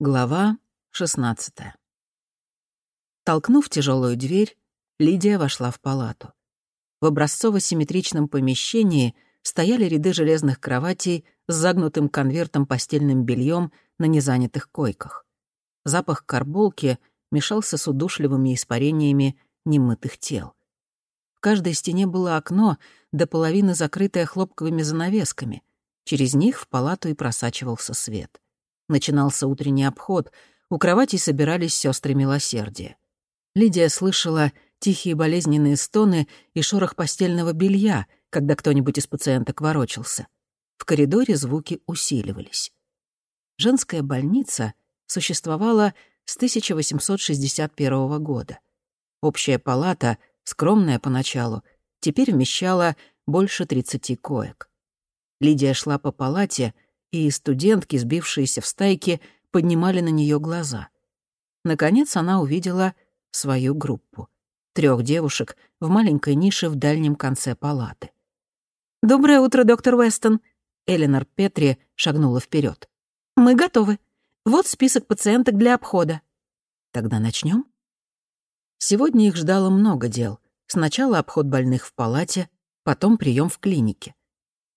Глава 16 Толкнув тяжелую дверь, Лидия вошла в палату. В образцово-симметричном помещении стояли ряды железных кроватей с загнутым конвертом постельным бельем на незанятых койках. Запах карболки мешался с удушливыми испарениями немытых тел. В каждой стене было окно, до половины закрытое хлопковыми занавесками. Через них в палату и просачивался свет — Начинался утренний обход. У кровати собирались сестры милосердия. Лидия слышала тихие болезненные стоны и шорох постельного белья, когда кто-нибудь из пациенток ворочался. В коридоре звуки усиливались. Женская больница существовала с 1861 года. Общая палата, скромная поначалу, теперь вмещала больше 30 коек. Лидия шла по палате — и студентки, сбившиеся в стайки, поднимали на нее глаза. Наконец она увидела свою группу. Трех девушек в маленькой нише в дальнем конце палаты. «Доброе утро, доктор Уэстон!» Эленор Петри шагнула вперед. «Мы готовы. Вот список пациенток для обхода». «Тогда начнем. Сегодня их ждало много дел. Сначала обход больных в палате, потом прием в клинике.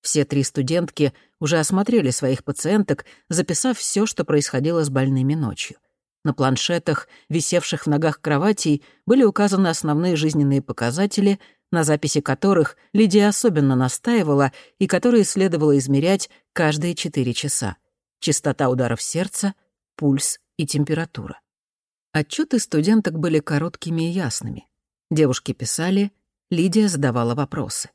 Все три студентки уже осмотрели своих пациенток, записав все, что происходило с больными ночью. На планшетах, висевших в ногах кроватей, были указаны основные жизненные показатели, на записи которых Лидия особенно настаивала и которые следовало измерять каждые четыре часа. Частота ударов сердца, пульс и температура. Отчеты студенток были короткими и ясными. Девушки писали, Лидия задавала вопросы.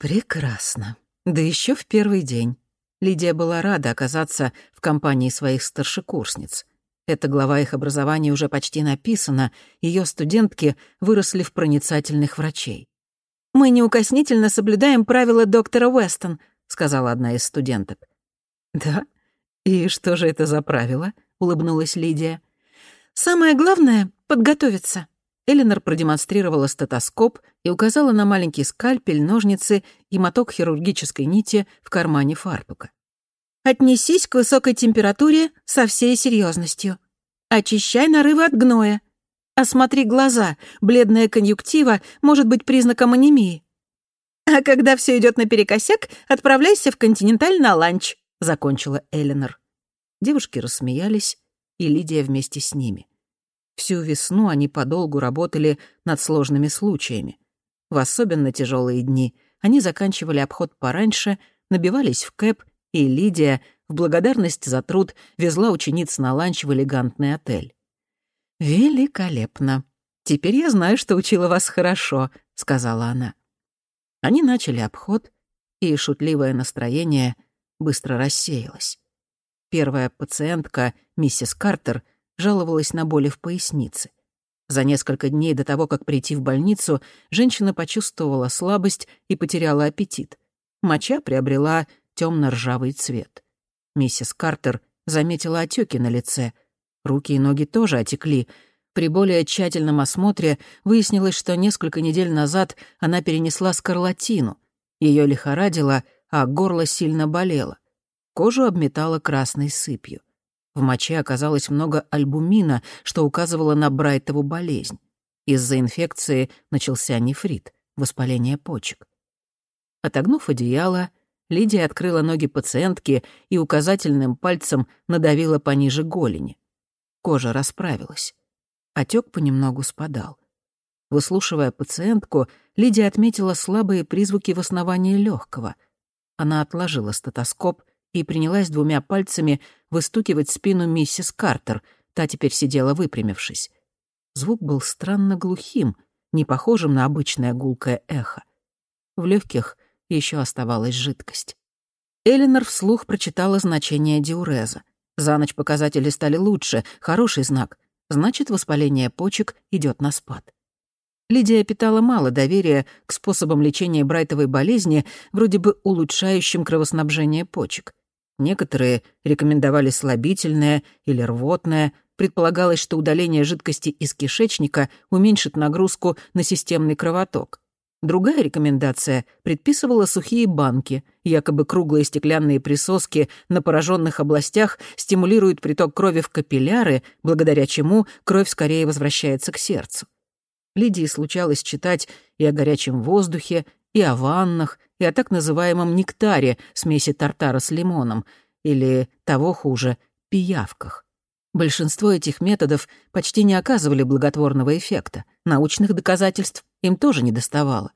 Прекрасно. Да еще в первый день. Лидия была рада оказаться в компании своих старшекурсниц. Эта глава их образования уже почти написана, ее студентки выросли в проницательных врачей. «Мы неукоснительно соблюдаем правила доктора Уэстон», — сказала одна из студенток. «Да? И что же это за правила?» — улыбнулась Лидия. «Самое главное — подготовиться. Эленор продемонстрировала стетоскоп и указала на маленький скальпель, ножницы и моток хирургической нити в кармане фартука. «Отнесись к высокой температуре со всей серьезностью. Очищай нарывы от гноя. Осмотри глаза, бледная конъюнктива может быть признаком анемии. А когда все идет наперекосяк, отправляйся в «Континенталь» на ланч», — закончила Эленор. Девушки рассмеялись, и Лидия вместе с ними. Всю весну они подолгу работали над сложными случаями. В особенно тяжелые дни они заканчивали обход пораньше, набивались в кэб, и Лидия, в благодарность за труд, везла учениц на ланч в элегантный отель. «Великолепно. Теперь я знаю, что учила вас хорошо», — сказала она. Они начали обход, и шутливое настроение быстро рассеялось. Первая пациентка, миссис Картер, жаловалась на боли в пояснице. За несколько дней до того, как прийти в больницу, женщина почувствовала слабость и потеряла аппетит. Моча приобрела темно-ржавый цвет. Миссис Картер заметила отеки на лице. Руки и ноги тоже отекли. При более тщательном осмотре выяснилось, что несколько недель назад она перенесла скарлатину. Ее лихорадило, а горло сильно болело. Кожу обметала красной сыпью. В моче оказалось много альбумина, что указывало на Брайтову болезнь. Из-за инфекции начался нефрит, воспаление почек. Отогнув одеяло, Лидия открыла ноги пациентки и указательным пальцем надавила пониже голени. Кожа расправилась. Отек понемногу спадал. Выслушивая пациентку, Лидия отметила слабые призвуки в основании легкого. Она отложила стетоскоп и принялась двумя пальцами выстукивать спину миссис Картер, та теперь сидела выпрямившись. Звук был странно глухим, не похожим на обычное гулкое эхо. В легких еще оставалась жидкость. Эленор вслух прочитала значение диуреза. За ночь показатели стали лучше, хороший знак. Значит, воспаление почек идет на спад. Лидия питала мало доверия к способам лечения брайтовой болезни, вроде бы улучшающим кровоснабжение почек. Некоторые рекомендовали слабительное или рвотное. Предполагалось, что удаление жидкости из кишечника уменьшит нагрузку на системный кровоток. Другая рекомендация предписывала сухие банки, якобы круглые стеклянные присоски на пораженных областях стимулируют приток крови в капилляры, благодаря чему кровь скорее возвращается к сердцу. Лидии случалось читать и о горячем воздухе, и о ваннах, и о так называемом нектаре, смеси тартара с лимоном, или, того хуже, пиявках. Большинство этих методов почти не оказывали благотворного эффекта. Научных доказательств им тоже не доставало.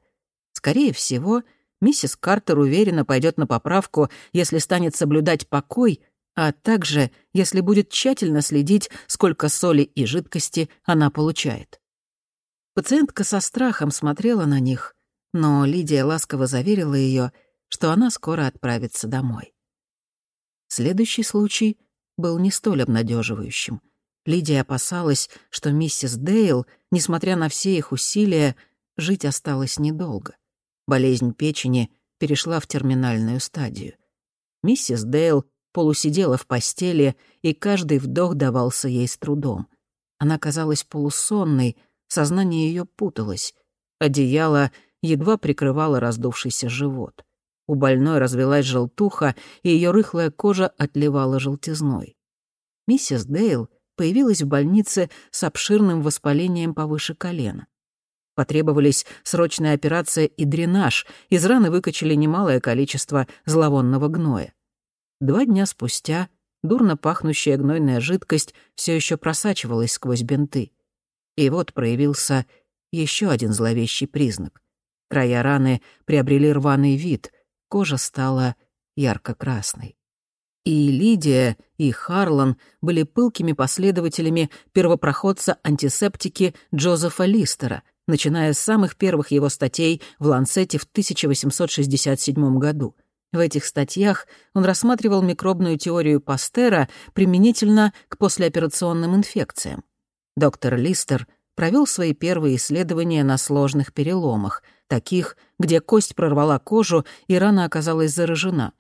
Скорее всего, миссис Картер уверенно пойдет на поправку, если станет соблюдать покой, а также если будет тщательно следить, сколько соли и жидкости она получает. Пациентка со страхом смотрела на них, но Лидия ласково заверила ее, что она скоро отправится домой. Следующий случай был не столь обнадеживающим. Лидия опасалась, что миссис Дейл, несмотря на все их усилия, жить осталось недолго. Болезнь печени перешла в терминальную стадию. Миссис Дейл полусидела в постели, и каждый вдох давался ей с трудом. Она казалась полусонной, сознание ее путалось. Одеяло едва прикрывало раздувшийся живот. У больной развелась желтуха, и ее рыхлая кожа отливала желтизной. Миссис Дейл появилась в больнице с обширным воспалением повыше колена. Потребовались срочная операция и дренаж, из раны выкачали немалое количество зловонного гноя. Два дня спустя дурно пахнущая гнойная жидкость все еще просачивалась сквозь бинты. И вот проявился еще один зловещий признак. Края раны приобрели рваный вид, кожа стала ярко-красной. И Лидия, и Харлан были пылкими последователями первопроходца-антисептики Джозефа Листера, начиная с самых первых его статей в «Ланцете» в 1867 году. В этих статьях он рассматривал микробную теорию Пастера применительно к послеоперационным инфекциям. Доктор Листер провел свои первые исследования на сложных переломах, таких, где кость прорвала кожу и рана оказалась заражена.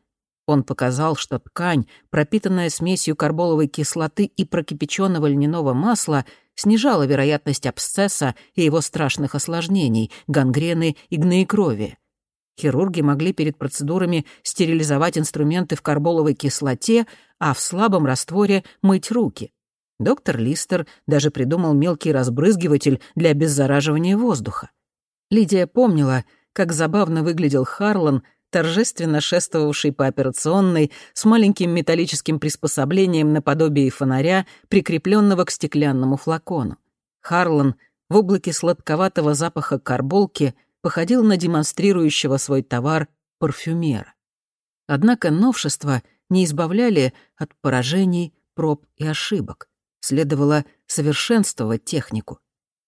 Он показал, что ткань, пропитанная смесью карболовой кислоты и прокипяченного льняного масла, снижала вероятность абсцесса и его страшных осложнений, гангрены и гноекровия. Хирурги могли перед процедурами стерилизовать инструменты в карболовой кислоте, а в слабом растворе мыть руки. Доктор Листер даже придумал мелкий разбрызгиватель для обеззараживания воздуха. Лидия помнила, как забавно выглядел Харлан, торжественно шествовавший по операционной с маленьким металлическим приспособлением наподобие фонаря, прикрепленного к стеклянному флакону. Харлан в облаке сладковатого запаха карболки походил на демонстрирующего свой товар парфюмера. Однако новшества не избавляли от поражений, проб и ошибок. Следовало совершенствовать технику.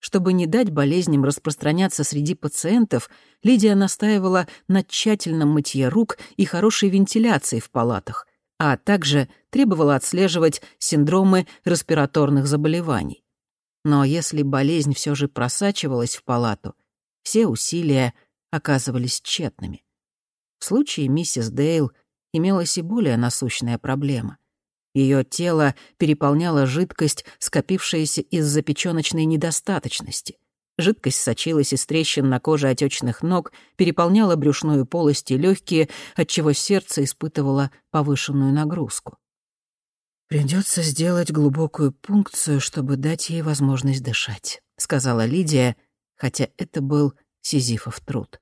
Чтобы не дать болезням распространяться среди пациентов, Лидия настаивала на тщательном мытье рук и хорошей вентиляции в палатах, а также требовала отслеживать синдромы респираторных заболеваний. Но если болезнь все же просачивалась в палату, все усилия оказывались тщетными. В случае миссис Дейл имелась и более насущная проблема — ее тело переполняла жидкость, скопившаяся из-за печёночной недостаточности. Жидкость сочилась из трещин на коже отечных ног, переполняла брюшную полость и легкие, отчего сердце испытывало повышенную нагрузку. Придется сделать глубокую пункцию, чтобы дать ей возможность дышать», — сказала Лидия, хотя это был сизифов труд.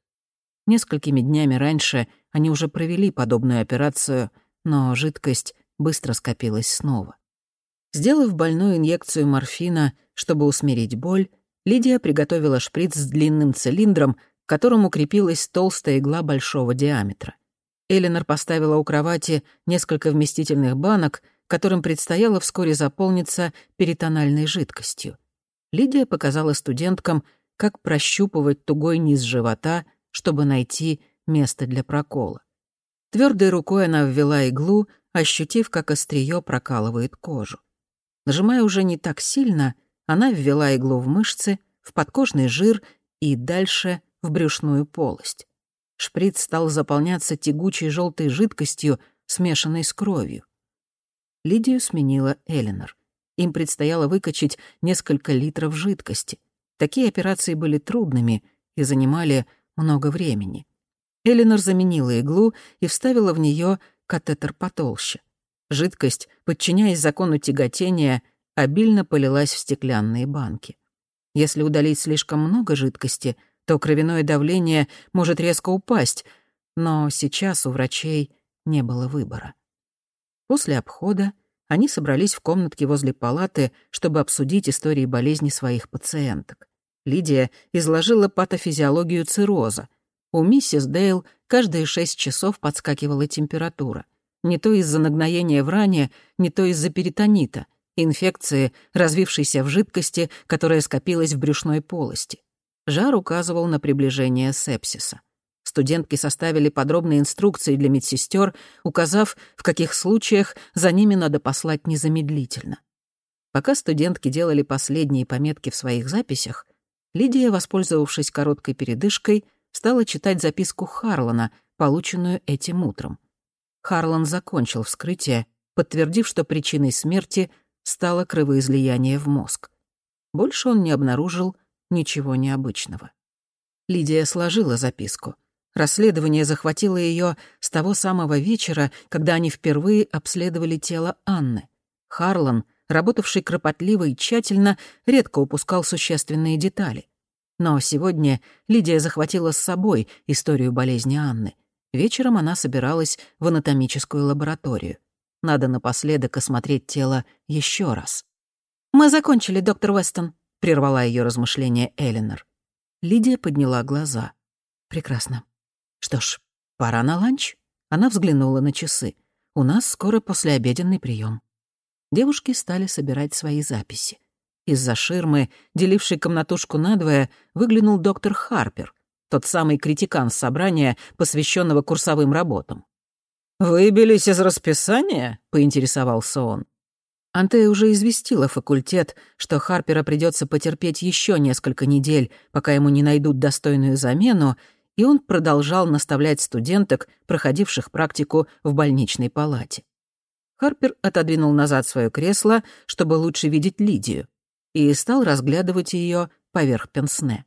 Несколькими днями раньше они уже провели подобную операцию, но жидкость быстро скопилось снова. Сделав больную инъекцию морфина, чтобы усмирить боль, Лидия приготовила шприц с длинным цилиндром, к которому крепилась толстая игла большого диаметра. Эленор поставила у кровати несколько вместительных банок, которым предстояло вскоре заполниться перитональной жидкостью. Лидия показала студенткам, как прощупывать тугой низ живота, чтобы найти место для прокола. Твердой рукой она ввела иглу, ощутив, как острие прокалывает кожу. Нажимая уже не так сильно, она ввела иглу в мышцы, в подкожный жир и дальше в брюшную полость. Шприц стал заполняться тягучей желтой жидкостью, смешанной с кровью. Лидию сменила Эленор. Им предстояло выкачать несколько литров жидкости. Такие операции были трудными и занимали много времени. Эленор заменила иглу и вставила в нее катетер потолще. Жидкость, подчиняясь закону тяготения, обильно полилась в стеклянные банки. Если удалить слишком много жидкости, то кровяное давление может резко упасть, но сейчас у врачей не было выбора. После обхода они собрались в комнатке возле палаты, чтобы обсудить истории болезни своих пациенток. Лидия изложила патофизиологию цирроза. У миссис Дейл каждые шесть часов подскакивала температура. Не то из-за нагноения в ране, не то из-за перитонита, инфекции, развившейся в жидкости, которая скопилась в брюшной полости. Жар указывал на приближение сепсиса. Студентки составили подробные инструкции для медсестер, указав, в каких случаях за ними надо послать незамедлительно. Пока студентки делали последние пометки в своих записях, Лидия, воспользовавшись короткой передышкой, стала читать записку Харлана, полученную этим утром. Харлан закончил вскрытие, подтвердив, что причиной смерти стало кровоизлияние в мозг. Больше он не обнаружил ничего необычного. Лидия сложила записку. Расследование захватило ее с того самого вечера, когда они впервые обследовали тело Анны. Харлан работавший кропотливо и тщательно, редко упускал существенные детали. Но сегодня Лидия захватила с собой историю болезни Анны. Вечером она собиралась в анатомическую лабораторию. Надо напоследок осмотреть тело еще раз. «Мы закончили, доктор Вестон», — прервала ее размышления Элинор. Лидия подняла глаза. «Прекрасно. Что ж, пора на ланч?» Она взглянула на часы. «У нас скоро послеобеденный прием девушки стали собирать свои записи. Из-за ширмы, делившей комнатушку надвое, выглянул доктор Харпер, тот самый критикан собрания, посвященного курсовым работам. «Выбились из расписания?» — поинтересовался он. Антея уже известила факультет, что Харпера придется потерпеть еще несколько недель, пока ему не найдут достойную замену, и он продолжал наставлять студенток, проходивших практику в больничной палате. Харпер отодвинул назад свое кресло, чтобы лучше видеть Лидию, и стал разглядывать ее поверх пенсне.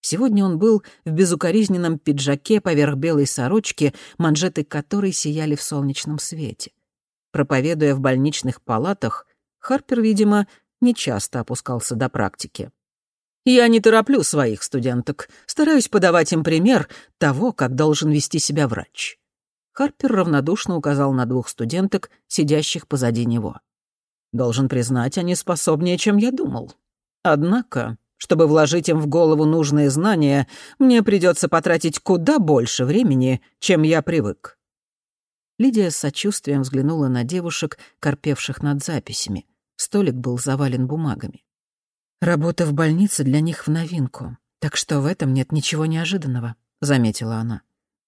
Сегодня он был в безукоризненном пиджаке поверх белой сорочки, манжеты которой сияли в солнечном свете. Проповедуя в больничных палатах, Харпер, видимо, нечасто опускался до практики. «Я не тороплю своих студенток, стараюсь подавать им пример того, как должен вести себя врач. Харпер равнодушно указал на двух студенток, сидящих позади него. «Должен признать, они способнее, чем я думал. Однако, чтобы вложить им в голову нужные знания, мне придется потратить куда больше времени, чем я привык». Лидия с сочувствием взглянула на девушек, корпевших над записями. Столик был завален бумагами. «Работа в больнице для них в новинку, так что в этом нет ничего неожиданного», — заметила она.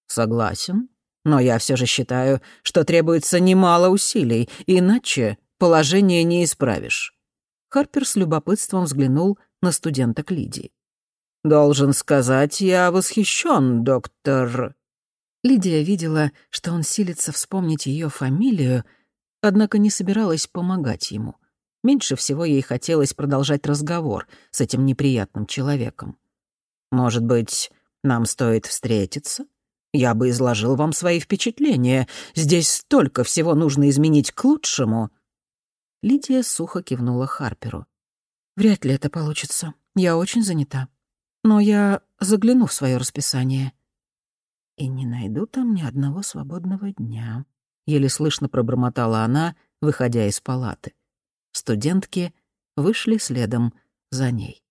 «Согласен», но я все же считаю, что требуется немало усилий, иначе положение не исправишь». Харпер с любопытством взглянул на студенток Лидии. «Должен сказать, я восхищен, доктор...» Лидия видела, что он силится вспомнить ее фамилию, однако не собиралась помогать ему. Меньше всего ей хотелось продолжать разговор с этим неприятным человеком. «Может быть, нам стоит встретиться?» Я бы изложил вам свои впечатления. Здесь столько всего нужно изменить к лучшему». Лидия сухо кивнула Харперу. «Вряд ли это получится. Я очень занята. Но я загляну в свое расписание». «И не найду там ни одного свободного дня», — еле слышно пробормотала она, выходя из палаты. Студентки вышли следом за ней.